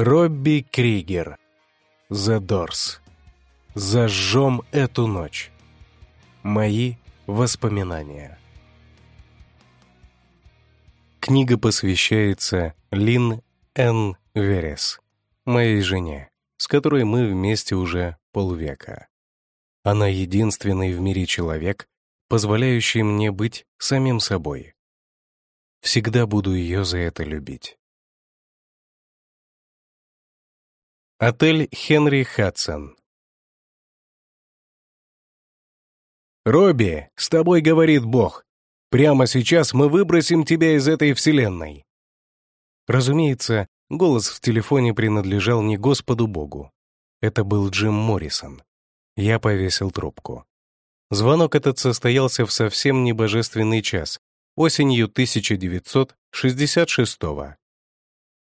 Робби Кригер. The Doors. Зажжем эту ночь. Мои воспоминания. Книга посвящается Лин Н. Верес, моей жене, с которой мы вместе уже полвека. Она единственный в мире человек, позволяющий мне быть самим собой. Всегда буду ее за это любить. Отель Хенри Хадсон. «Робби, с тобой говорит Бог. Прямо сейчас мы выбросим тебя из этой вселенной». Разумеется, голос в телефоне принадлежал не Господу Богу. Это был Джим Моррисон. Я повесил трубку. Звонок этот состоялся в совсем небожественный час, осенью 1966 -го.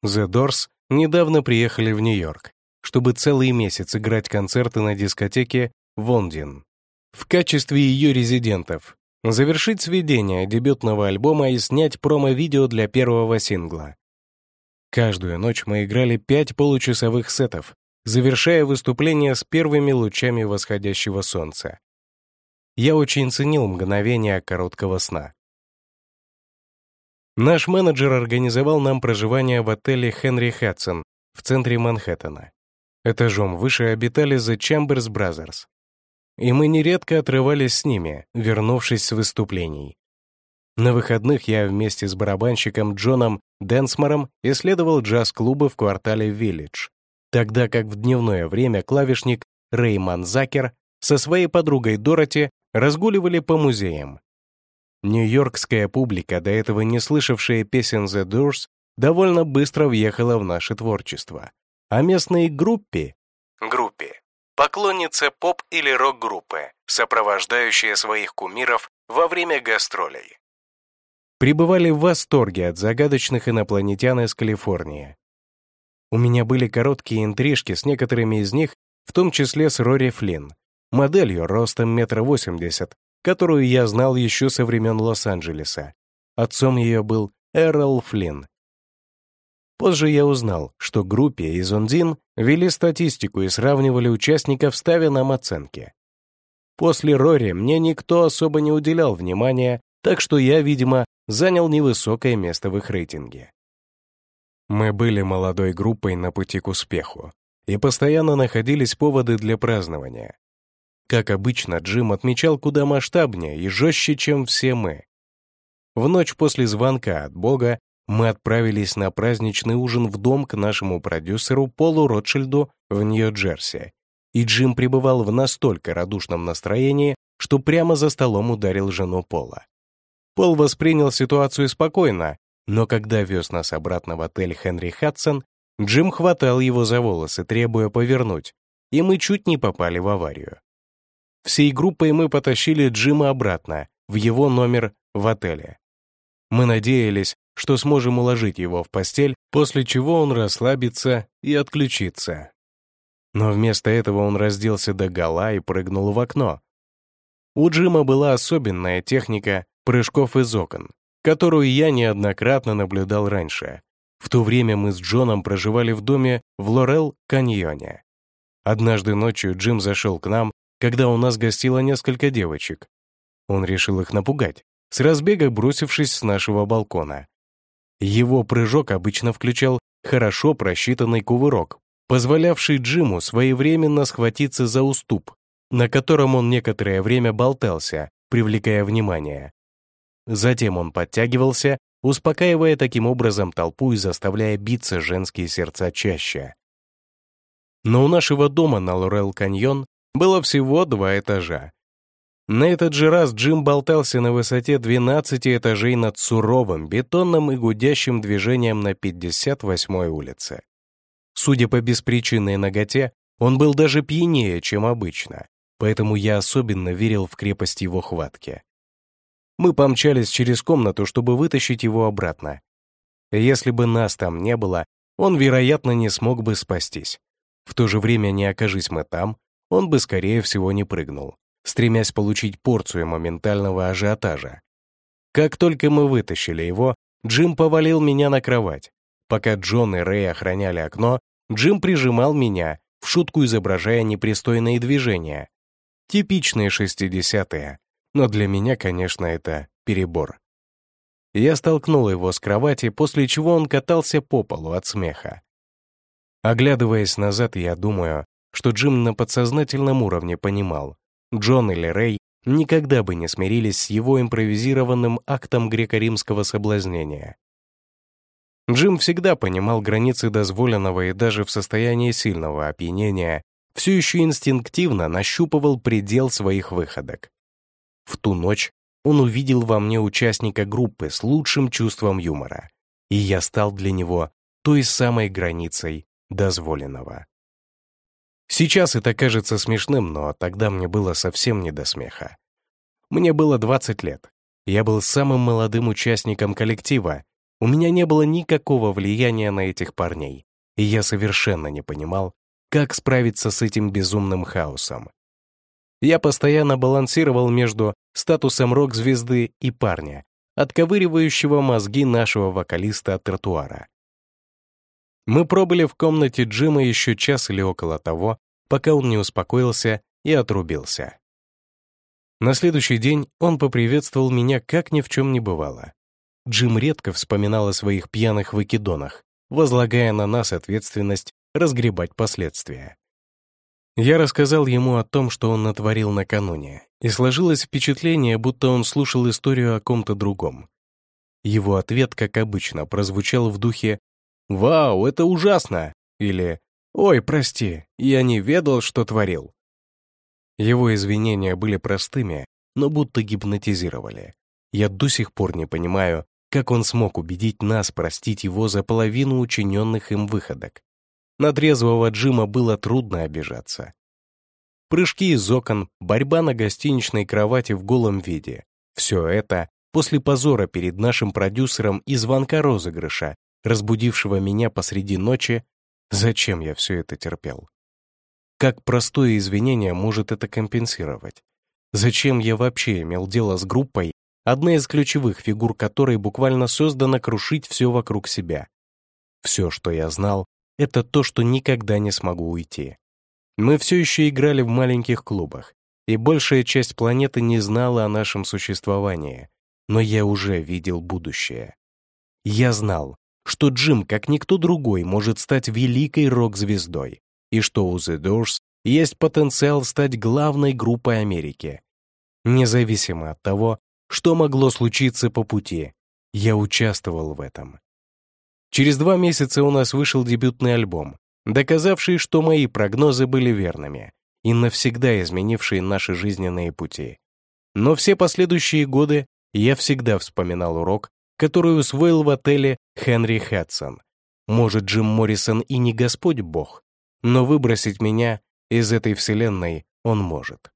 The Doors недавно приехали в Нью-Йорк чтобы целый месяц играть концерты на дискотеке «Вондин» в качестве ее резидентов, завершить сведение дебютного альбома и снять промо-видео для первого сингла. Каждую ночь мы играли пять получасовых сетов, завершая выступление с первыми лучами восходящего солнца. Я очень ценил мгновение короткого сна. Наш менеджер организовал нам проживание в отеле «Хенри Хадсон» в центре Манхэттена. Этажом выше обитали The Chambers Brothers. И мы нередко отрывались с ними, вернувшись с выступлений. На выходных я вместе с барабанщиком Джоном Денсмором исследовал джаз-клубы в квартале Виллидж, тогда как в дневное время клавишник Рейман Закер со своей подругой Дороти разгуливали по музеям. Нью-Йоркская публика, до этого не слышавшая песен The Doors, довольно быстро въехала в наше творчество — а местной группе, группе, поклонница поп- или рок-группы, сопровождающие своих кумиров во время гастролей. Пребывали в восторге от загадочных инопланетян из Калифорнии. У меня были короткие интрижки с некоторыми из них, в том числе с Рори Флинн, моделью ростом метра восемьдесят, которую я знал еще со времен Лос-Анджелеса. Отцом ее был Эрл Флинн, Позже я узнал, что группе из Ондин вели статистику и сравнивали участников, ставя нам оценки. После Рори мне никто особо не уделял внимания, так что я, видимо, занял невысокое место в их рейтинге. Мы были молодой группой на пути к успеху, и постоянно находились поводы для празднования. Как обычно, Джим отмечал куда масштабнее и жестче, чем все мы. В ночь после звонка от Бога мы отправились на праздничный ужин в дом к нашему продюсеру Полу Ротшильду в Нью-Джерси. И Джим пребывал в настолько радушном настроении, что прямо за столом ударил жену Пола. Пол воспринял ситуацию спокойно, но когда вез нас обратно в отель Хенри Хадсон, Джим хватал его за волосы, требуя повернуть, и мы чуть не попали в аварию. Всей группой мы потащили Джима обратно, в его номер в отеле. Мы надеялись, что сможем уложить его в постель, после чего он расслабится и отключится. Но вместо этого он разделся до гола и прыгнул в окно. У Джима была особенная техника прыжков из окон, которую я неоднократно наблюдал раньше. В то время мы с Джоном проживали в доме в Лорел-каньоне. Однажды ночью Джим зашел к нам, когда у нас гостило несколько девочек. Он решил их напугать, с разбега бросившись с нашего балкона. Его прыжок обычно включал хорошо просчитанный кувырок, позволявший Джиму своевременно схватиться за уступ, на котором он некоторое время болтался, привлекая внимание. Затем он подтягивался, успокаивая таким образом толпу и заставляя биться женские сердца чаще. Но у нашего дома на Лорел-каньон было всего два этажа, на этот же раз Джим болтался на высоте 12 этажей над суровым, бетонным и гудящим движением на 58-й улице. Судя по беспричинной ноготе, он был даже пьянее, чем обычно, поэтому я особенно верил в крепость его хватки. Мы помчались через комнату, чтобы вытащить его обратно. Если бы нас там не было, он, вероятно, не смог бы спастись. В то же время, не окажись мы там, он бы, скорее всего, не прыгнул стремясь получить порцию моментального ажиотажа. Как только мы вытащили его, Джим повалил меня на кровать. Пока Джон и Рэй охраняли окно, Джим прижимал меня, в шутку изображая непристойные движения. Типичные шестидесятые, но для меня, конечно, это перебор. Я столкнул его с кровати, после чего он катался по полу от смеха. Оглядываясь назад, я думаю, что Джим на подсознательном уровне понимал, Джон или Рэй никогда бы не смирились с его импровизированным актом греко-римского соблазнения. Джим всегда понимал границы дозволенного и даже в состоянии сильного опьянения все еще инстинктивно нащупывал предел своих выходок. В ту ночь он увидел во мне участника группы с лучшим чувством юмора, и я стал для него той самой границей дозволенного. Сейчас это кажется смешным, но тогда мне было совсем не до смеха. Мне было 20 лет. Я был самым молодым участником коллектива. У меня не было никакого влияния на этих парней, и я совершенно не понимал, как справиться с этим безумным хаосом. Я постоянно балансировал между статусом рок-звезды и парня, отковыривающего мозги нашего вокалиста от тротуара. Мы пробыли в комнате Джима еще час или около того, пока он не успокоился и отрубился. На следующий день он поприветствовал меня, как ни в чем не бывало. Джим редко вспоминал о своих пьяных выкидонах, возлагая на нас ответственность разгребать последствия. Я рассказал ему о том, что он натворил накануне, и сложилось впечатление, будто он слушал историю о ком-то другом. Его ответ, как обычно, прозвучал в духе «Вау, это ужасно!» или «Ой, прости, я не ведал, что творил». Его извинения были простыми, но будто гипнотизировали. Я до сих пор не понимаю, как он смог убедить нас простить его за половину учиненных им выходок. На трезвого Джима было трудно обижаться. Прыжки из окон, борьба на гостиничной кровати в голом виде — все это после позора перед нашим продюсером и звонка розыгрыша, разбудившего меня посреди ночи, зачем я все это терпел? Как простое извинение может это компенсировать? Зачем я вообще имел дело с группой, одна из ключевых фигур которой буквально создана крушить все вокруг себя? Все, что я знал, это то, что никогда не смогу уйти. Мы все еще играли в маленьких клубах, и большая часть планеты не знала о нашем существовании, но я уже видел будущее. Я знал, что Джим, как никто другой, может стать великой рок-звездой, и что у The Doors есть потенциал стать главной группой Америки. Независимо от того, что могло случиться по пути, я участвовал в этом. Через два месяца у нас вышел дебютный альбом, доказавший, что мои прогнозы были верными и навсегда изменившие наши жизненные пути. Но все последующие годы я всегда вспоминал урок, который усвоил в отеле Хенри Хадсон. Может, Джим Моррисон и не Господь Бог, но выбросить меня из этой вселенной он может.